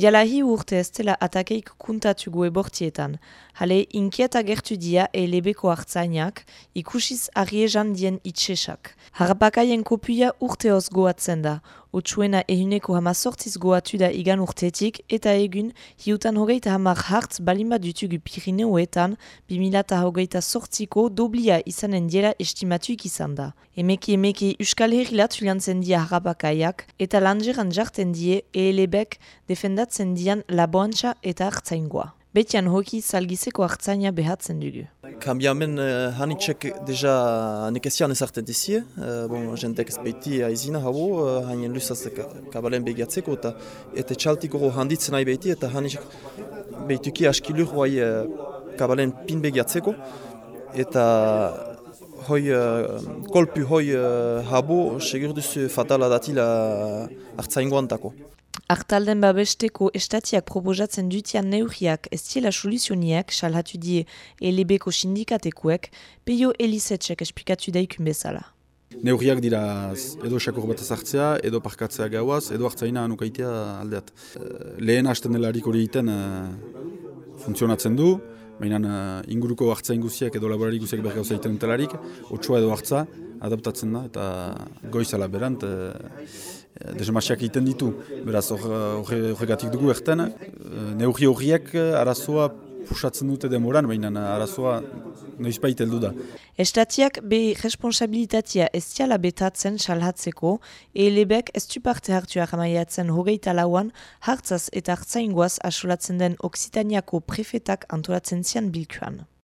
Jalahi urte ez dela atakeik kuntatu goe bortietan. Inkieta gertu dia elebeko hartzainak, ikusiz ariezan dien itxesak. Harapakaien kopuia urteoz goatzen da. Otsuena ehuneko hama sortiz goatu da igan urtetik, eta egun, hiutan hogeita hamar hartz balima dutugu Pirineoetan, bimilata hogeita sortziko doblia izanen diela estimatuik izan da. Emeki emeki Euskal Herrilat juliantzen dia harapakaiak, eta lanjeran jarten die elebek defendatzen dian laboantxa eta hartzaingoa. Betian hoki salgizeko hartzaina behatzen dugu. Kambiamen uh, hanitxek deja nekezian ezartzen dizie. Uh, bon, jentek ez beti aizina hau, uh, hainen luzaz kabalen begiatzeko eta eta txaltiko handitzen nahi beti eta hanitxek behituki askilur hoi uh, kabalen pin begiatzeko eta hoi uh, kolpu hoi uh, habo segur duzu fatala datila hartzaingoan tako. Artalden babesteko estatiak proposatzen dutian neurriak ez ziela soluzioniak salhatu die elebeko sindikatekuek, peio elizetzek esplikatu daikun bezala. Neurriak dira edo sakur bat ezartzea, edo parkatzea gauaz, edo hartzaina anukaitea aldeat. Lehen hasten delarik hori egiten funtzionatzen du, baina inguruko hartzain guziak edo laborari guziak bergau zaiten dutelarik, otsua edo hartza adaptatzen da, eta goizala berant, desemasiak egiten ditu. Beraz, horregatik dugu erten, neurri horiek arazoa pusatzen dute demoran, baina arazoa noizbait heldu da. Estatiak be responsabilitatea ez tiala betatzen salhatzeko, elebek ez du parte hartuak amaiatzen hogeita lauan, hartzaz eta hartzaingoaz asolatzen den Oksitaniako prefetak antolatzen zian bilkuan.